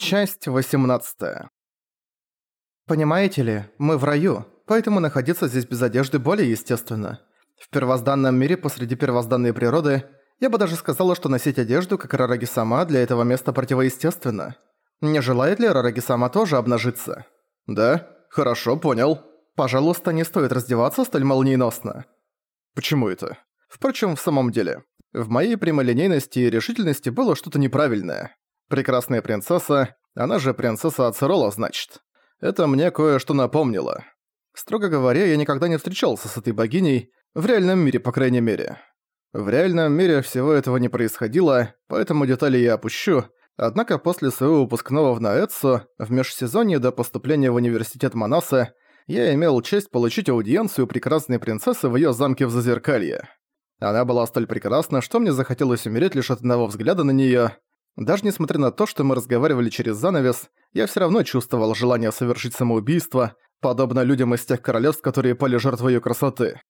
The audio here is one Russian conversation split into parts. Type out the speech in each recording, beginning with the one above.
Часть 18. Понимаете ли, мы в раю, поэтому находиться здесь без одежды более естественно. В первозданном мире посреди первозданной природы я бы даже сказала, что носить одежду, как Рараги сама, для этого места противоестественно. Не желает ли Рараги сама тоже обнажиться? Да, хорошо, понял. Пожалуйста, не стоит раздеваться столь молниеносно. Почему это? Впрочем, в самом деле, в моей прямолинейности и решительности было что-то неправильное. Прекрасная принцесса, она же принцесса Ацерола, значит. Это мне кое-что напомнило. Строго говоря, я никогда не встречался с этой богиней, в реальном мире, по крайней мере. В реальном мире всего этого не происходило, поэтому детали я опущу, однако после своего выпускного в Наэцу, в межсезонье до поступления в университет Манаса, я имел честь получить аудиенцию прекрасной принцессы в её замке в Зазеркалье. Она была столь прекрасна, что мне захотелось умереть лишь от одного взгляда на неё, даже несмотря на то, что мы разговаривали через занавес, я всё равно чувствовал желание совершить самоубийство, подобно людям из тех королевств, которые пали жертвой её красоты.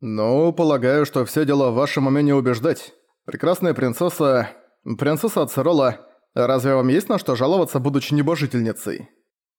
«Ну, полагаю, что всё дело в вашем умении убеждать. Прекрасная принцесса... Принцесса Ацерола, разве вам есть на что жаловаться, будучи небожительницей?»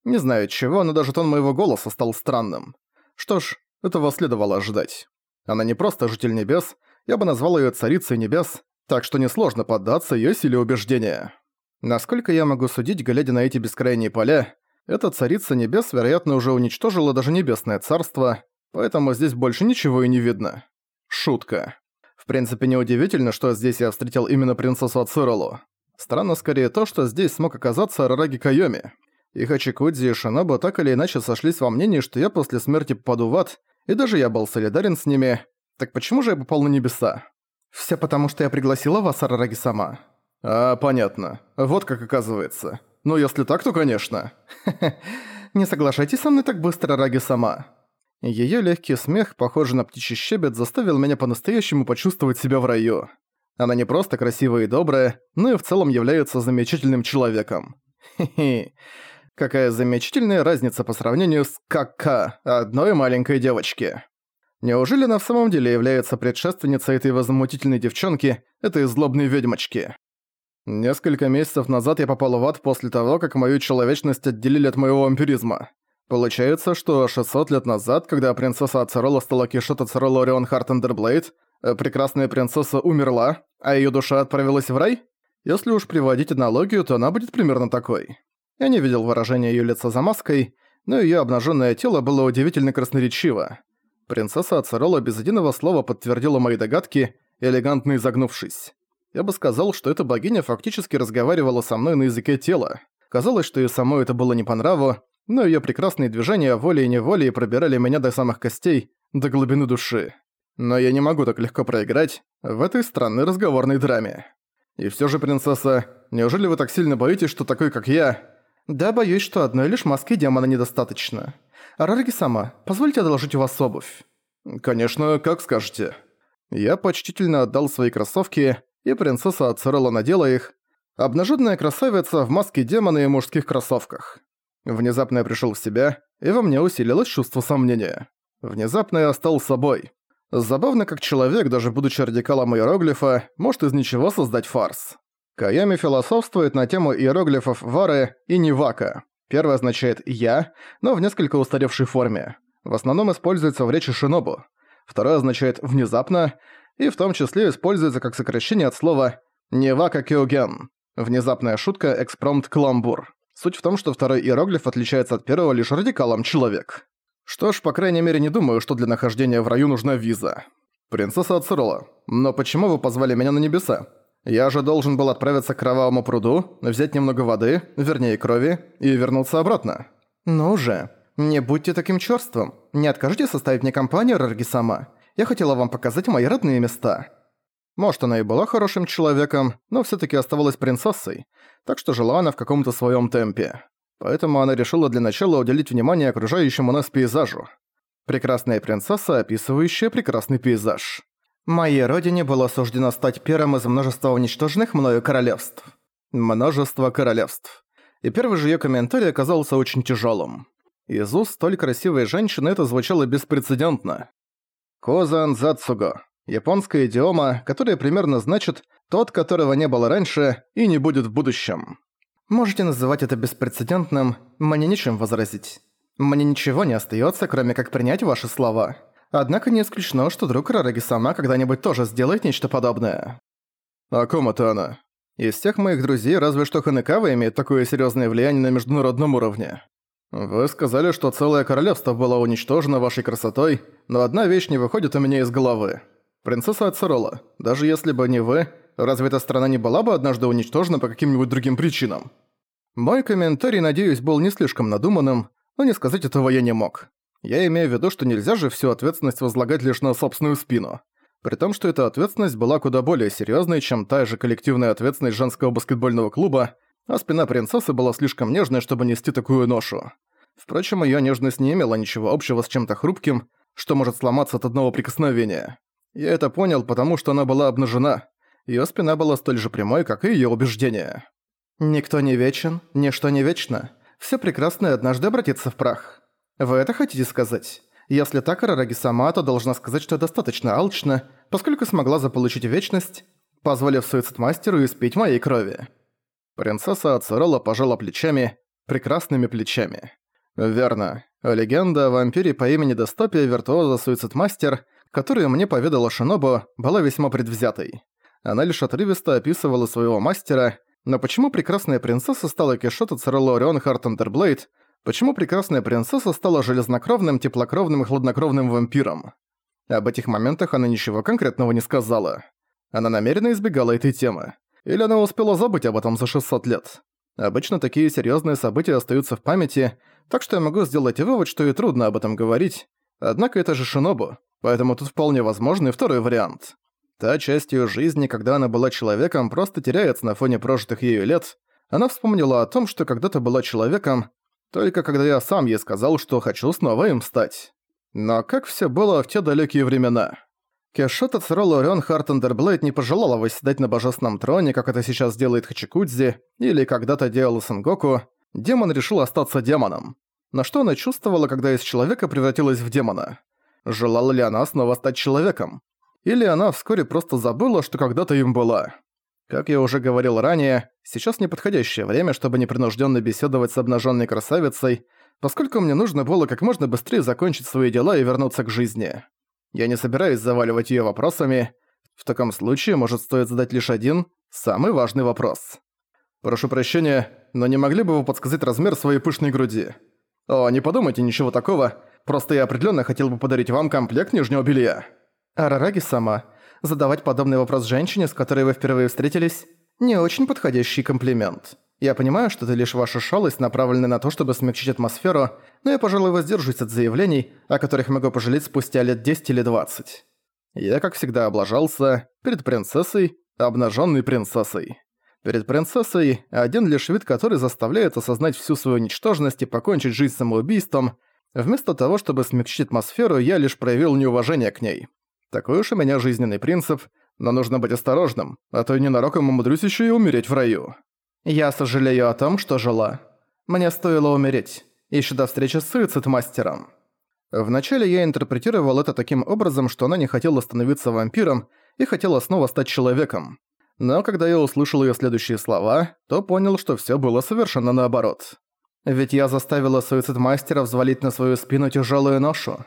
Не знаю чего, но даже тон моего голоса стал странным. Что ж, этого следовало ожидать. Она не просто житель небес, я бы назвал её царицей небес, так что несложно поддаться её силе убеждения. Насколько я могу судить, глядя на эти бескрайние поля, эта царица небес, вероятно, уже уничтожила даже небесное царство, поэтому здесь больше ничего и не видно. Шутка. В принципе, неудивительно, что здесь я встретил именно принцессу Ациролу. Странно скорее то, что здесь смог оказаться Рараги Кайоми. И Хачикудзи и Шиноба так или иначе сошлись во мнении, что я после смерти попаду в ад, и даже я был солидарен с ними. Так почему же я попал на небеса? Все потому, что я пригласила вас, Арараги сама. А, понятно. Вот как оказывается. Ну, если так, то конечно. Не соглашайтесь со мной так быстро, Раги сама. Её легкий смех, похожий на птичий щебет, заставил меня по-настоящему почувствовать себя в раю. Она не просто красивая и добрая, но и в целом является замечательным человеком. Хе-хе. Какая замечательная разница по сравнению с КК, одной маленькой девочки. Неужели она в самом деле является предшественницей этой возмутительной девчонки, этой злобной ведьмочки? Несколько месяцев назад я попал в ад после того, как мою человечность отделили от моего вампиризма. Получается, что 600 лет назад, когда принцесса Ацерола стала Киссшот Ацерола Орион Хартандерблейд, э, прекрасная принцесса умерла, а её душа отправилась в рай? Если уж приводить аналогию, то она будет примерно такой. Я не видел выражения её лица за маской, но её обнажённое тело было удивительно красноречиво. Принцесса Ацерола без единого слова подтвердила мои догадки, элегантно изогнувшись. Я бы сказал, что эта богиня фактически разговаривала со мной на языке тела. Казалось, что и самой это было не по нраву, но её прекрасные движения волей и неволей пробирали меня до самых костей, до глубины души. Но я не могу так легко проиграть в этой странной разговорной драме. И всё же, принцесса, неужели вы так сильно боитесь, что такой, как я... Да, боюсь, что одной лишь маски демона недостаточно. Рараги сама, позвольте одолжить у вас обувь». «Конечно, как скажете». Я почтительно отдал свои кроссовки, и принцесса Ацерелла надела их. Обнаженная красавица в маске демона и мужских кроссовках. Внезапно я пришел в себя, и во мне усилилось чувство сомнения. Внезапно я стал собой. Забавно, как человек, даже будучи радикалом иероглифа, может из ничего создать фарс. Каями философствует на тему иероглифов Вары и Нивака. Первый означает «я», но в несколько устаревшей форме. В основном используется в речи шинобу. Второй означает «внезапно», и в том числе используется как сокращение от слова «невака кёген». Внезапная шутка экспромт каламбур. Суть в том, что второй иероглиф отличается от первого лишь радикалом «человек». Что ж, по крайней мере, не думаю, что для нахождения в раю нужна виза. Принцесса Ацерола, но почему вы позвали меня на небеса? Я же должен был отправиться к Кровавому пруду, взять немного воды, вернее крови, и вернуться обратно. Ну же, не будьте таким чёрством. Не откажите составить мне компанию, Рарги-сама. Я хотела вам показать мои родные места. Может, она и была хорошим человеком, но всё-таки оставалась принцессой, так что жила она в каком-то своём темпе. Поэтому она решила для начала уделить внимание окружающему нас пейзажу. Прекрасная принцесса, описывающая прекрасный пейзаж. Моей родине было суждено стать первым из множества уничтоженных мною королевств. Множество королевств. И первый же её комментарий оказался очень тяжёлым. Из уст столь красивой женщины это звучало беспрецедентно. Козан Зацуго. Японская идиома, которая примерно значит «тот, которого не было раньше и не будет в будущем». Можете называть это беспрецедентным, мне нечем возразить. Мне ничего не остается, кроме как принять ваши слова. Однако не исключено, что друг Рараги сама когда-нибудь тоже сделает нечто подобное. О ком это она? Из всех моих друзей разве что Ханекава имеет такое серьезное влияние на международном уровне. Вы сказали, что целое королевство было уничтожено вашей красотой, но одна вещь не выходит у меня из головы. Принцесса Ацерола, даже если бы не вы, разве эта страна не была бы однажды уничтожена по каким-нибудь другим причинам? Мой комментарий, надеюсь, был не слишком надуманным, но не сказать этого я не мог. Я имею в виду, что нельзя же всю ответственность возлагать лишь на собственную спину. При том, что эта ответственность была куда более серьезной, чем та же коллективная ответственность женского баскетбольного клуба, а спина принцессы была слишком нежной, чтобы нести такую ношу. Впрочем, ее нежность не имела ничего общего с чем-то хрупким, что может сломаться от одного прикосновения. Я это понял, потому что она была обнажена. Ее спина была столь же прямой, как и ее убеждения. «Никто не вечен, ничто не вечно. Все прекрасное однажды обратится в прах. Вы это хотите сказать? Если так, Арараги сама, то должна сказать, что достаточно алчно, поскольку смогла заполучить вечность, позволив суицид-мастеру испить моей крови». Принцесса Ацерола пожала плечами, прекрасными плечами. Верно. Легенда о вампире по имени Достопия Виртуоза Суицид-Мастер, которую мне поведала Шинобу, была весьма предвзятой. Она лишь отрывисто описывала своего мастера, но почему прекрасная принцесса стала Киссшот Ацерола Орион Хартандерблейд, почему прекрасная принцесса стала железнокровным, теплокровным и хладнокровным вампиром? Об этих моментах она ничего конкретного не сказала. Она намеренно избегала этой темы. Или она успела забыть об этом за 600 лет. Обычно такие серьезные события остаются в памяти, так что я могу сделать вывод, что ей трудно об этом говорить. Однако это же Шинобу, поэтому тут вполне возможный второй вариант. Та часть её жизни, когда она была человеком, просто теряется на фоне прожитых ею лет. Она вспомнила о том, что когда-то была человеком, только когда я сам ей сказал, что хочу снова им стать. Но как всё было в те далёкие времена? Киссшот Ацерола Орион Хартандерблейд не пожелала восседать на божественном троне, как это сейчас делает Хачикудзи, или когда-то делал Сангоку, демон решил остаться демоном. На что она чувствовала, когда из человека превратилась в демона? Желала ли она снова стать человеком? Или она вскоре просто забыла, что когда-то им была? Как я уже говорил ранее, сейчас неподходящее время, чтобы непринужденно беседовать с обнаженной красавицей, поскольку мне нужно было как можно быстрее закончить свои дела и вернуться к жизни. Я не собираюсь заваливать ее вопросами. В таком случае, может, стоит задать лишь один, самый важный вопрос. Прошу прощения, но не могли бы вы подсказать размер своей пышной груди? О, не подумайте ничего такого, просто я определенно хотел бы подарить вам комплект нижнего белья. Арараги сама, задавать подобный вопрос женщине, с которой вы впервые встретились, не очень подходящий комплимент. Я понимаю, что это лишь ваша шалость, направленная на то, чтобы смягчить атмосферу, но я, пожалуй, воздержусь от заявлений, о которых могу пожалеть спустя лет 10 или 20. Я, как всегда, облажался перед принцессой, обнаженной принцессой. Перед принцессой один лишь вид, который заставляет осознать всю свою ничтожность и покончить жизнь самоубийством. Вместо того, чтобы смягчить атмосферу, я лишь проявил неуважение к ней. Такой уж у меня жизненный принцип, но нужно быть осторожным, а то и ненароком умудрюсь еще и умереть в раю. Я сожалею о том, что жила. Мне стоило умереть, еще до встречи с суицид-мастером. Вначале я интерпретировал это таким образом, что она не хотела становиться вампиром и хотела снова стать человеком. Но когда я услышал её следующие слова, то понял, что всё было совершенно наоборот. Ведь я заставила суицид-мастера взвалить на свою спину тяжёлую ношу.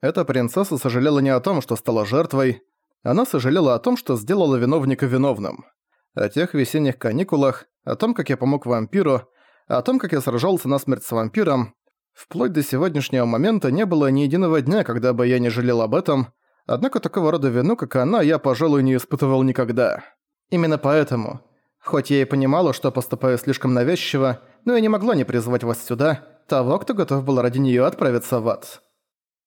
Эта принцесса сожалела не о том, что стала жертвой, она сожалела о том, что сделала виновника виновным. О тех весенних каникулах, о том, как я помог вампиру, о том, как я сражался насмерть с вампиром. Вплоть до сегодняшнего момента не было ни единого дня, когда бы я не жалел об этом, однако такого рода вину, как она, я, пожалуй, не испытывал никогда. Именно поэтому, хоть я и понимала, что поступаю слишком навязчиво, но я не могла не призвать вас сюда, того, кто готов был ради неё отправиться в ад.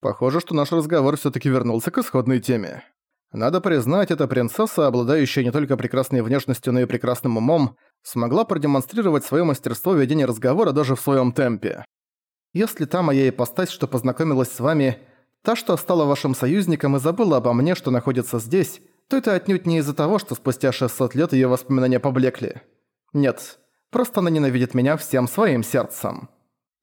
Похоже, что наш разговор всё-таки вернулся к исходной теме. Надо признать, эта принцесса, обладающая не только прекрасной внешностью, но и прекрасным умом, смогла продемонстрировать своё мастерство ведения разговора даже в своём темпе. Если та моя ипостась, что познакомилась с вами, та, что стала вашим союзником и забыла обо мне, что находится здесь, то это отнюдь не из-за того, что спустя 600 лет её воспоминания поблекли. Нет, просто она ненавидит меня всем своим сердцем.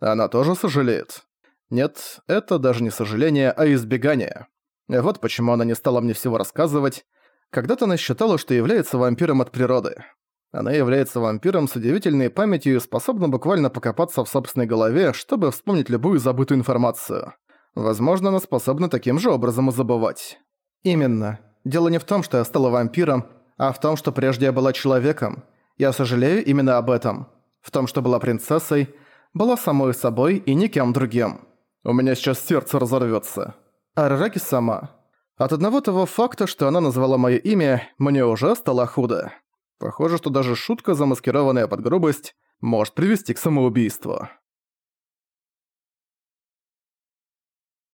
Она тоже сожалеет. Нет, это даже не сожаление, а избегание. Вот почему она не стала мне всего рассказывать. Когда-то она считала, что является вампиром от природы. Она является вампиром с удивительной памятью и способна буквально покопаться в собственной голове, чтобы вспомнить любую забытую информацию. Возможно, она способна таким же образом и забывать. Именно. Дело не в том, что я стала вампиром, а в том, что прежде я была человеком. Я сожалею именно об этом. В том, что была принцессой, была самой собой и никем другим. У меня сейчас сердце разорвётся. Арараки сама. От одного того факта, что она назвала моё имя, мне уже стало худо. Похоже, что даже шутка, замаскированная под грубость, может привести к самоубийству.